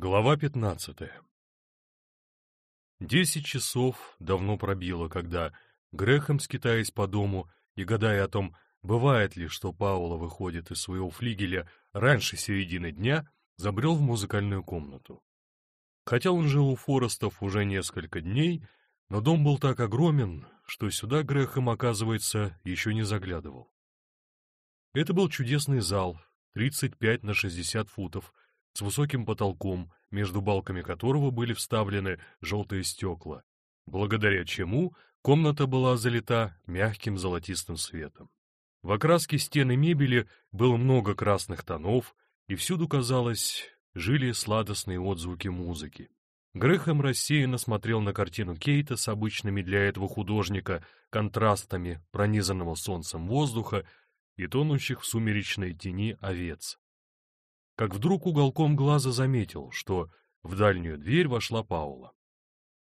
Глава пятнадцатая Десять часов давно пробило, когда Грехом, скитаясь по дому и гадая о том, бывает ли, что Паула выходит из своего флигеля раньше середины дня, забрел в музыкальную комнату. Хотя он жил у Форестов уже несколько дней, но дом был так огромен, что сюда Грехом, оказывается, еще не заглядывал. Это был чудесный зал, 35 на 60 футов, с высоким потолком, между балками которого были вставлены желтые стекла, благодаря чему комната была залита мягким золотистым светом. В окраске стены мебели было много красных тонов, и всюду, казалось, жили сладостные отзвуки музыки. Грехом рассеянно смотрел на картину Кейта с обычными для этого художника контрастами пронизанного солнцем воздуха и тонущих в сумеречной тени овец как вдруг уголком глаза заметил, что в дальнюю дверь вошла Паула.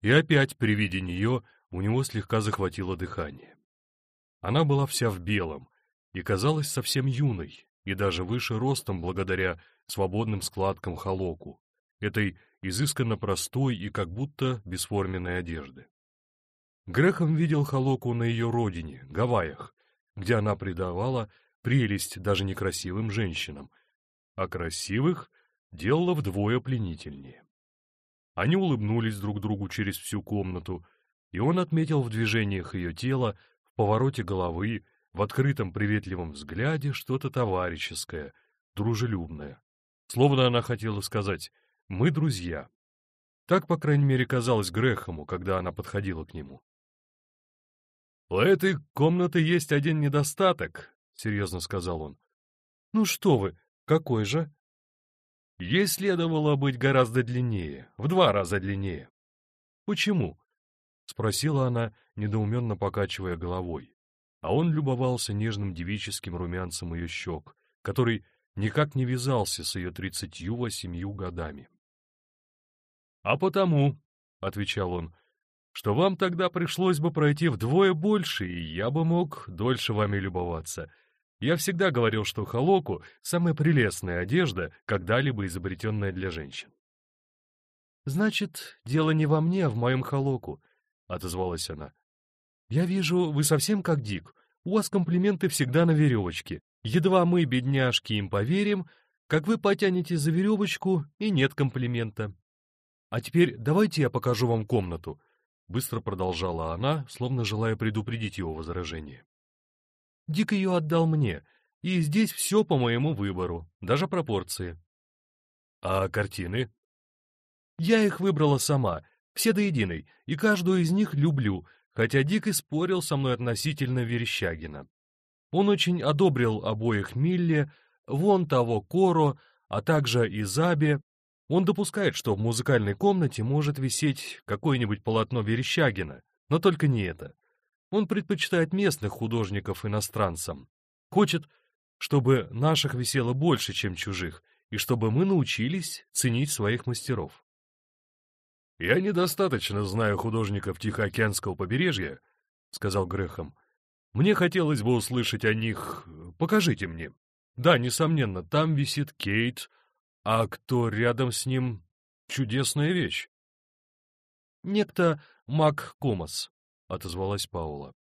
И опять при виде нее у него слегка захватило дыхание. Она была вся в белом и казалась совсем юной, и даже выше ростом благодаря свободным складкам холоку, этой изысканно простой и как будто бесформенной одежды. Грехом видел холоку на ее родине, Гавайях, где она придавала прелесть даже некрасивым женщинам, а красивых делала вдвое пленительнее. Они улыбнулись друг другу через всю комнату, и он отметил в движениях ее тела, в повороте головы, в открытом приветливом взгляде что-то товарищеское, дружелюбное. Словно она хотела сказать «мы друзья». Так, по крайней мере, казалось Грехому, когда она подходила к нему. «У этой комнаты есть один недостаток», — серьезно сказал он. «Ну что вы, какой же? Ей следовало быть гораздо длиннее, в два раза длиннее. Почему? Спросила она, недоуменно покачивая головой. А он любовался нежным девическим румянцем ее щек, который никак не вязался с ее тридцатью восемью годами. — А потому, — отвечал он, — что вам тогда пришлось бы пройти вдвое больше, и я бы мог дольше вами любоваться. Я всегда говорил, что халоку — самая прелестная одежда, когда-либо изобретенная для женщин. «Значит, дело не во мне, а в моем халоку», — отозвалась она. «Я вижу, вы совсем как Дик. У вас комплименты всегда на веревочке. Едва мы, бедняжки, им поверим, как вы потянете за веревочку, и нет комплимента. А теперь давайте я покажу вам комнату», — быстро продолжала она, словно желая предупредить его возражение. Дик ее отдал мне, и здесь все по моему выбору, даже пропорции. А картины? Я их выбрала сама, все до единой, и каждую из них люблю, хотя Дик и спорил со мной относительно Верещагина. Он очень одобрил обоих Милле, вон того Коро, а также и. Он допускает, что в музыкальной комнате может висеть какое-нибудь полотно Верещагина, но только не это. Он предпочитает местных художников иностранцам. Хочет, чтобы наших висело больше, чем чужих, и чтобы мы научились ценить своих мастеров. «Я недостаточно знаю художников Тихоокеанского побережья», — сказал Грехом. «Мне хотелось бы услышать о них. Покажите мне. Да, несомненно, там висит Кейт, а кто рядом с ним — чудесная вещь». Некто Мак Комас, — отозвалась Паула.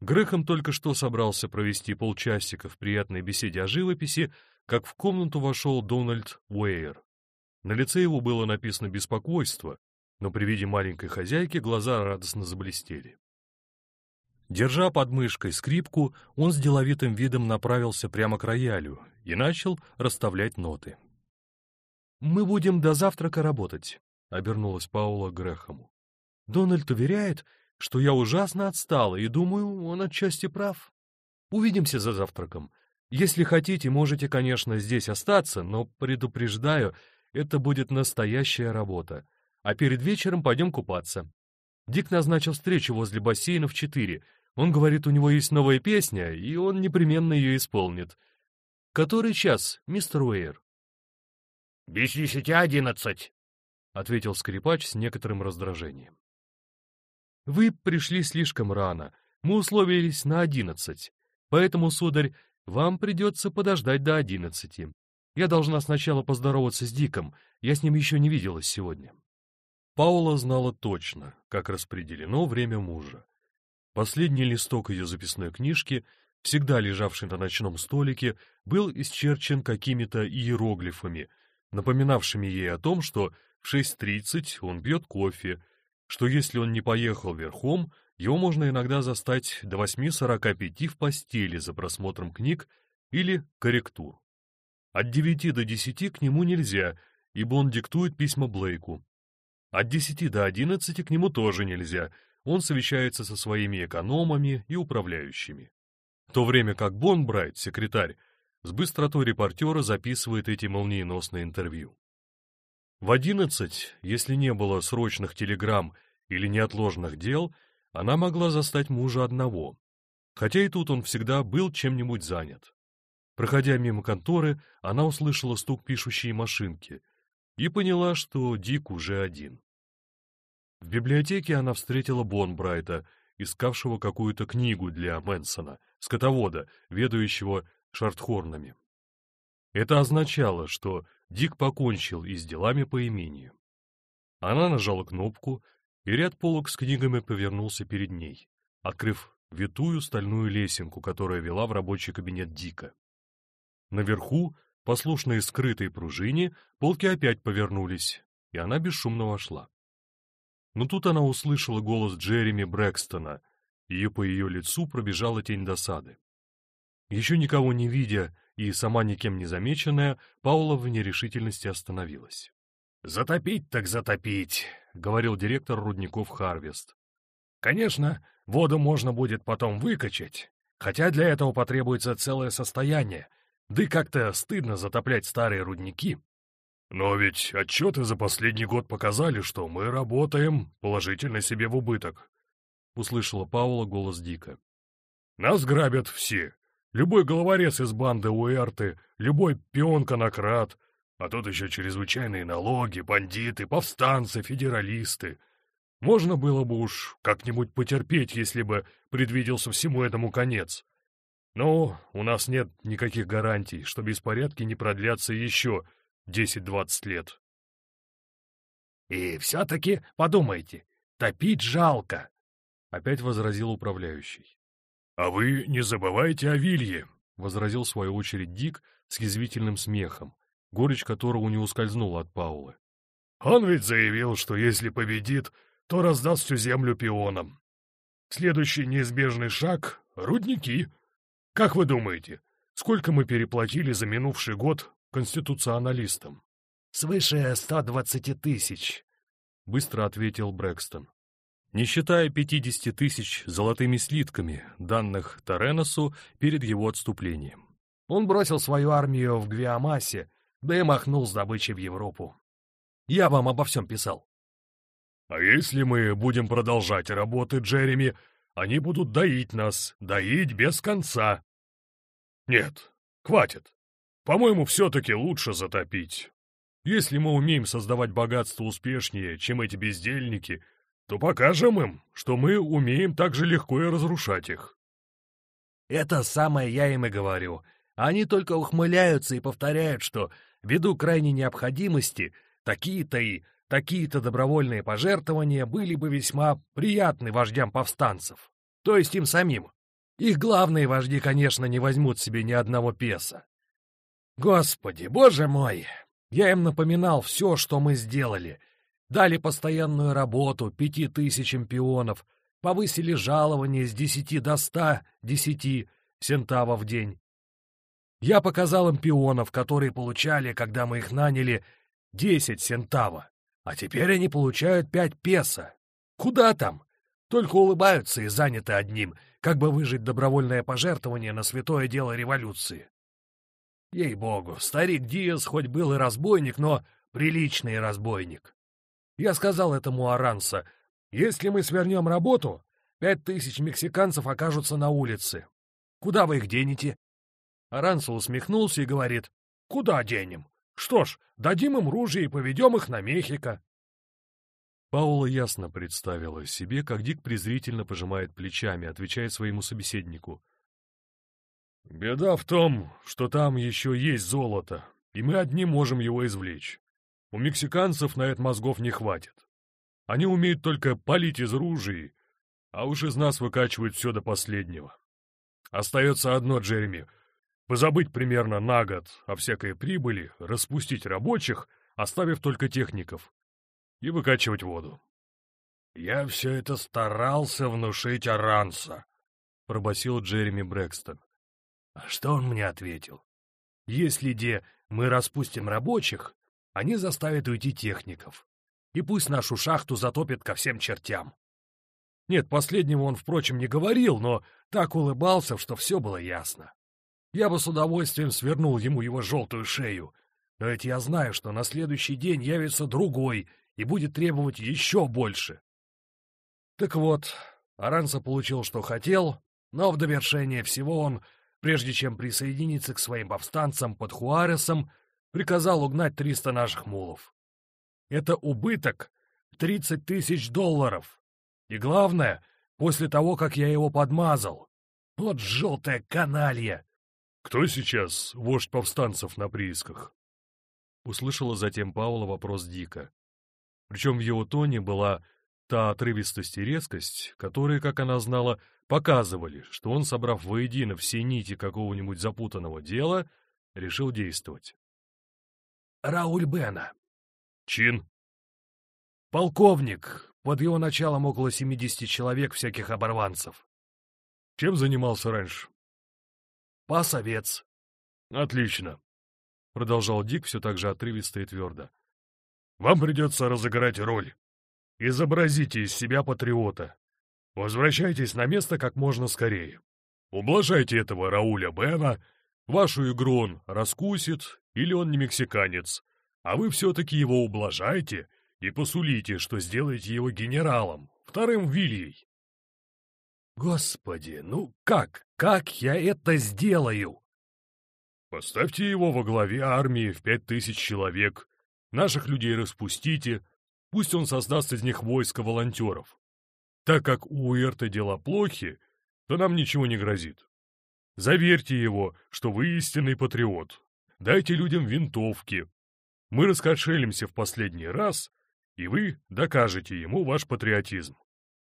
Грехом только что собрался провести полчасика в приятной беседе о живописи, как в комнату вошел Дональд Уэйр. На лице его было написано беспокойство, но при виде маленькой хозяйки глаза радостно заблестели. Держа под мышкой скрипку, он с деловитым видом направился прямо к роялю и начал расставлять ноты. «Мы будем до завтрака работать», — обернулась Паула к Грехому. «Дональд уверяет, что я ужасно отстала, и думаю, он отчасти прав. Увидимся за завтраком. Если хотите, можете, конечно, здесь остаться, но, предупреждаю, это будет настоящая работа. А перед вечером пойдем купаться. Дик назначил встречу возле бассейна в четыре. Он говорит, у него есть новая песня, и он непременно ее исполнит. Который час, мистер Уэйр? — Без десяти одиннадцать, — ответил скрипач с некоторым раздражением. Вы пришли слишком рано, мы условились на одиннадцать, поэтому, сударь, вам придется подождать до одиннадцати. Я должна сначала поздороваться с Диком, я с ним еще не виделась сегодня. Паула знала точно, как распределено время мужа. Последний листок ее записной книжки, всегда лежавший на ночном столике, был исчерчен какими-то иероглифами, напоминавшими ей о том, что в 6.30 он пьет кофе, что если он не поехал верхом, его можно иногда застать до 8.45 в постели за просмотром книг или корректур. От 9 до 10 к нему нельзя, ибо он диктует письма Блейку. От 10 до 11 к нему тоже нельзя, он совещается со своими экономами и управляющими. В то время как Бонбрайт, секретарь, с быстротой репортера записывает эти молниеносные интервью. В 11, если не было срочных телеграмм или неотложных дел, она могла застать мужа одного, хотя и тут он всегда был чем-нибудь занят. Проходя мимо конторы, она услышала стук пишущей машинки и поняла, что Дик уже один. В библиотеке она встретила Бонбрайта, искавшего какую-то книгу для Мэнсона, скотовода, ведающего шартхорнами. Это означало, что Дик покончил и с делами по имению. Она нажала кнопку, и ряд полок с книгами повернулся перед ней, открыв витую стальную лесенку, которая вела в рабочий кабинет Дика. Наверху, послушные скрытой пружине, полки опять повернулись, и она бесшумно вошла. Но тут она услышала голос Джереми Брэкстона, и по ее лицу пробежала тень досады. Еще никого не видя и сама никем не замеченная, Паула в нерешительности остановилась. «Затопить так затопить», — говорил директор рудников Харвест. «Конечно, воду можно будет потом выкачать, хотя для этого потребуется целое состояние, да и как-то стыдно затоплять старые рудники. Но ведь отчеты за последний год показали, что мы работаем положительно себе в убыток. Услышала Паула голос Дика. Нас грабят все. Любой головорез из банды Уэрты, любой пион-конократ, а тут еще чрезвычайные налоги, бандиты, повстанцы, федералисты. Можно было бы уж как-нибудь потерпеть, если бы предвиделся всему этому конец. Но у нас нет никаких гарантий, что беспорядки не продлятся еще десять-двадцать лет. «И все-таки подумайте, топить жалко», — опять возразил управляющий. «А вы не забывайте о Вилье», — возразил в свою очередь Дик с язвительным смехом, горечь которого не ускользнула от Паулы. «Он ведь заявил, что если победит, то раздаст всю землю пионам. Следующий неизбежный шаг — рудники. Как вы думаете, сколько мы переплатили за минувший год конституционалистам. «Свыше 120 тысяч», — быстро ответил Брэкстон. Не считая 50 тысяч золотыми слитками, данных Тореносу перед его отступлением. Он бросил свою армию в Гвиамасе, да и махнул с добычей в Европу. Я вам обо всем писал. «А если мы будем продолжать работы, Джереми, они будут доить нас, доить без конца». «Нет, хватит. По-моему, все-таки лучше затопить. Если мы умеем создавать богатство успешнее, чем эти бездельники, то покажем им, что мы умеем так же легко и разрушать их. Это самое я им и говорю. Они только ухмыляются и повторяют, что ввиду крайней необходимости такие-то и такие-то добровольные пожертвования были бы весьма приятны вождям повстанцев, то есть им самим. Их главные вожди, конечно, не возьмут себе ни одного песа. Господи, боже мой! Я им напоминал все, что мы сделали. Дали постоянную работу пяти тысячам пионов, повысили жалование с десяти до ста десяти сентавов в день. Я показал им пионов, которые получали, когда мы их наняли, десять сентава, а теперь они получают пять песо. Куда там? Только улыбаются и заняты одним, как бы выжить добровольное пожертвование на святое дело революции. Ей-богу, старик Диас хоть был и разбойник, но приличный разбойник. Я сказал этому Аранса, если мы свернем работу, пять тысяч мексиканцев окажутся на улице. Куда вы их денете? Аранса усмехнулся и говорит, куда денем? Что ж, дадим им ружья и поведем их на Мехико. Паула ясно представила себе, как Дик презрительно пожимает плечами, отвечая своему собеседнику — Беда в том, что там еще есть золото, и мы одни можем его извлечь. У мексиканцев на это мозгов не хватит. Они умеют только палить из ружей, а уж из нас выкачивают все до последнего. Остается одно, Джереми — позабыть примерно на год о всякой прибыли, распустить рабочих, оставив только техников, и выкачивать воду. «Я все это старался внушить Аранса», — пробасил Джереми Брэкстон. «А что он мне ответил? Если, де, мы распустим рабочих, они заставят уйти техников, и пусть нашу шахту затопит ко всем чертям». Нет, последнего он, впрочем, не говорил, но так улыбался, что все было ясно. Я бы с удовольствием свернул ему его желтую шею, но ведь я знаю, что на следующий день явится другой и будет требовать еще больше. Так вот, Аранса получил, что хотел, но в довершение всего он, прежде чем присоединиться к своим повстанцам под Хуаресом, приказал угнать 300 наших мулов. Это убыток 30 тысяч долларов. И главное, после того, как я его подмазал. Вот желтая каналья! Кто сейчас вождь повстанцев на приисках? Услышала затем Паула вопрос Дика. Причем в его тоне была та отрывистость и резкость, которые, как она знала, показывали, что он, собрав воедино все нити какого-нибудь запутанного дела, решил действовать. «Рауль Бена». «Чин?» «Полковник. Под его началом около 70 человек всяких оборванцев». «Чем занимался раньше?» «Пас овец». «Отлично», — продолжал Дик все так же отрывисто и твердо. «Вам придется разыграть роль. Изобразите из себя патриота. Возвращайтесь на место как можно скорее. Ублажайте этого Рауля Бена, вашу игру он раскусит, или он не мексиканец, а вы все-таки его ублажайте и посулите, что сделаете его генералом, вторым Вильей. Господи, ну как, как я это сделаю? Поставьте его во главе армии в пять тысяч человек, наших людей распустите, Пусть он создаст из них войско волонтеров. Так как у Уэрта дела плохи, то нам ничего не грозит. Заверьте его, что вы истинный патриот. Дайте людям винтовки. Мы раскошелимся в последний раз, и вы докажете ему ваш патриотизм.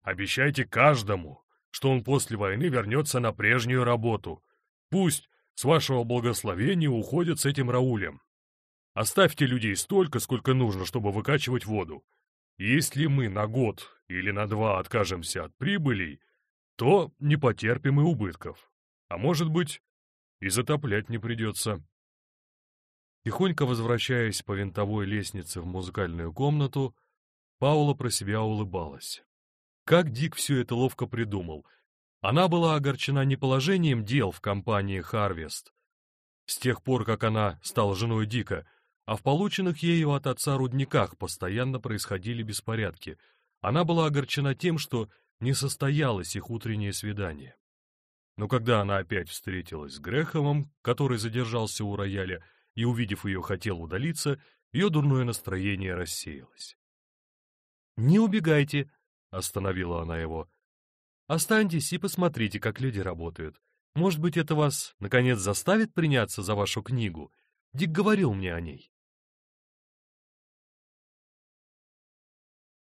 Обещайте каждому, что он после войны вернется на прежнюю работу. Пусть, с вашего благословения, уходит с этим Раулем. Оставьте людей столько, сколько нужно, чтобы выкачивать воду. Если мы на год или на два откажемся от прибылей, то не потерпим и убытков. А может быть, и затоплять не придется. Тихонько возвращаясь по винтовой лестнице в музыкальную комнату, Паула про себя улыбалась. Как Дик все это ловко придумал. Она была огорчена не положением дел в компании «Харвест». С тех пор, как она стала женой Дика, а в полученных ею от отца рудниках постоянно происходили беспорядки. Она была огорчена тем, что не состоялось их утреннее свидание. Но когда она опять встретилась с Греховым, который задержался у рояля, и, увидев ее, хотел удалиться, ее дурное настроение рассеялось. «Не убегайте», — остановила она его. «Останьтесь и посмотрите, как люди работают. Может быть, это вас, наконец, заставит приняться за вашу книгу? Дик говорил мне о ней».